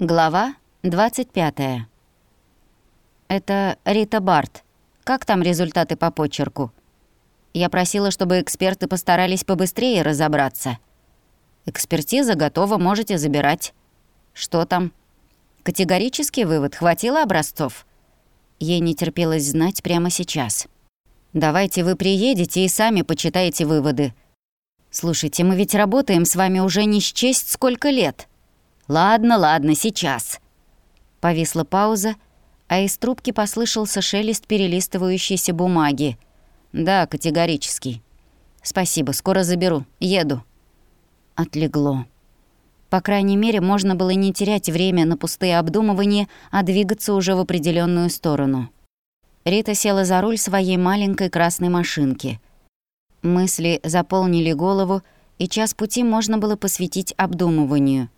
Глава 25. Это Рита Барт. Как там результаты по почерку? Я просила, чтобы эксперты постарались побыстрее разобраться. Экспертиза готова, можете забирать. Что там? Категорический вывод, хватило образцов? Ей не терпелось знать прямо сейчас. Давайте вы приедете и сами почитаете выводы. Слушайте, мы ведь работаем с вами уже не счесть сколько лет. «Ладно, ладно, сейчас». Повисла пауза, а из трубки послышался шелест перелистывающейся бумаги. «Да, категорически. Спасибо, скоро заберу. Еду». Отлегло. По крайней мере, можно было не терять время на пустые обдумывания, а двигаться уже в определенную сторону. Рита села за руль своей маленькой красной машинки. Мысли заполнили голову, и час пути можно было посвятить обдумыванию —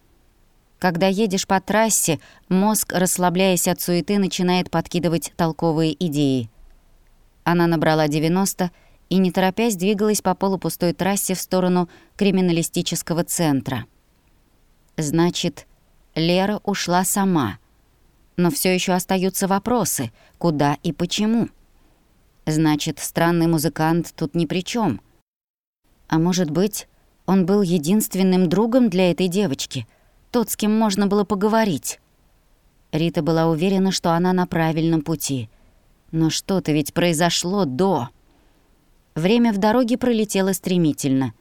когда едешь по трассе, мозг, расслабляясь от суеты, начинает подкидывать толковые идеи. Она набрала 90 и, не торопясь, двигалась по полупустой трассе в сторону криминалистического центра. Значит, Лера ушла сама. Но все еще остаются вопросы, куда и почему. Значит, странный музыкант тут ни при чем. А может быть, он был единственным другом для этой девочки — тот, с кем можно было поговорить. Рита была уверена, что она на правильном пути. Но что-то ведь произошло до. Время в дороге пролетело стремительно.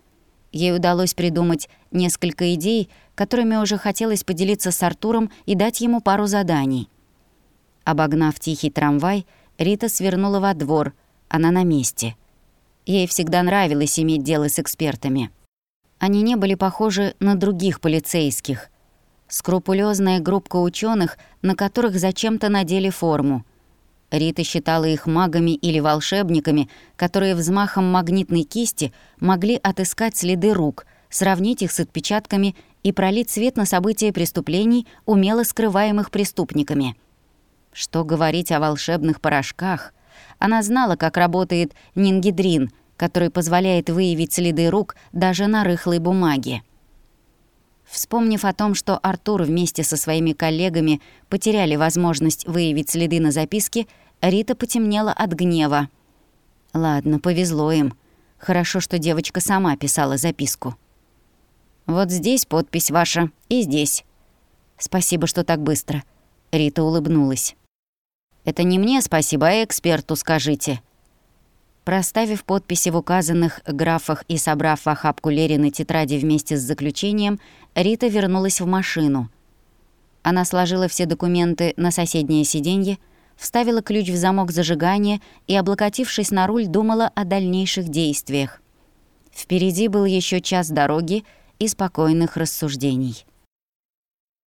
Ей удалось придумать несколько идей, которыми уже хотелось поделиться с Артуром и дать ему пару заданий. Обогнав тихий трамвай, Рита свернула во двор. Она на месте. Ей всегда нравилось иметь дело с экспертами. Они не были похожи на других полицейских — Скрупулезная группа ученых, на которых зачем-то надели форму. Рита считала их магами или волшебниками, которые взмахом магнитной кисти могли отыскать следы рук, сравнить их с отпечатками и пролить свет на события преступлений, умело скрываемых преступниками. Что говорить о волшебных порошках? Она знала, как работает нингидрин, который позволяет выявить следы рук даже на рыхлой бумаге. Вспомнив о том, что Артур вместе со своими коллегами потеряли возможность выявить следы на записке, Рита потемнела от гнева. Ладно, повезло им. Хорошо, что девочка сама писала записку. «Вот здесь подпись ваша, и здесь». «Спасибо, что так быстро». Рита улыбнулась. «Это не мне спасибо, а эксперту скажите», Проставив подписи в указанных графах и собрав в охапку Лерины тетради вместе с заключением, Рита вернулась в машину. Она сложила все документы на соседнее сиденье, вставила ключ в замок зажигания и, облокотившись на руль, думала о дальнейших действиях. Впереди был еще час дороги и спокойных рассуждений.